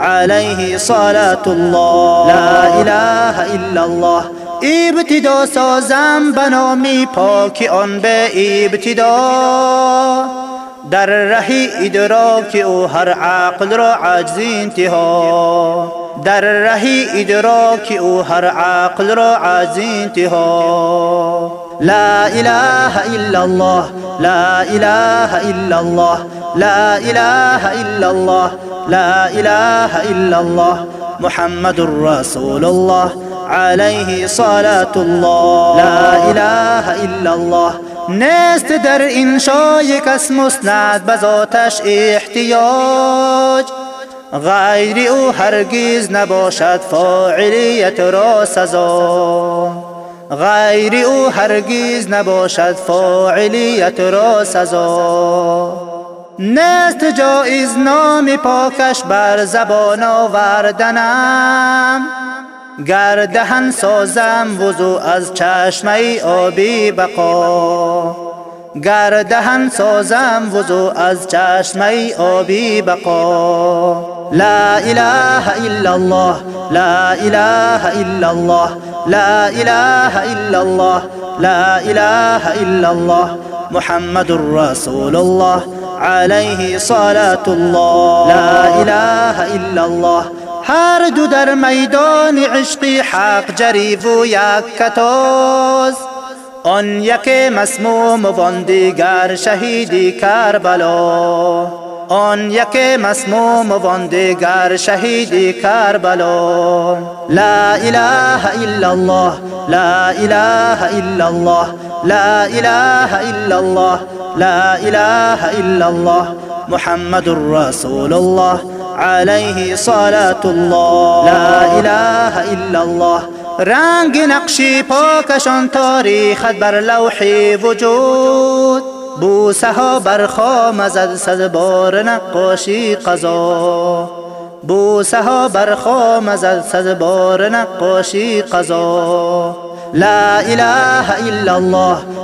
عليه صلاة الله لا إله إلا الله. إبتدا سازم بنامی پاک آن به إبتدا. در رهی ادراک أو هر عقل را عجز انتها. در رهی ادراک أو هر عقل را عجز انتها. لا إله إلا الله. لا إله إلا الله. لا إله إلا الله. لا اله الا الله محمد رسول الله عليه صلاة الله. لا اله الا الله. نیست در انشای کس مسند بذاتش احتیاج. غیر او هرگز نباشد فاعلیت را سزا. غیر او هرگز نباشد فاعلیت را سزا. نیست جایز نام پاکش بر زبان آوردنم. گر دهن سازم وضو از چشمه آب بقا. گر دهن سازم وضو از چشمه آب بقا. لا اله الا الله لا اله الا الله لا اله الا الله لا اله الا الله محمد رسول الله. عليه صلاة الله لا إله إلا الله. هر دو در میدان عشقی حق جریف و یک آن یک مسموم و دیگر شهیدی کربلا. آن یک مسموم و دیگر شهیدی کربلا. لا إله إلا الله. لا إله إلا الله. لا إله إلا الله. لا إله إلا الله محمد رسول الله عليه صلاة الله. لا إله إلا الله. رنگ نقشی پاکشان تاریخت بر لوح وجود. بوسه ها بر خام زد صد بار نقاشی قضا. بوسه ها بر خام زد صد بار نقاشی قضا. لا إله إلا الله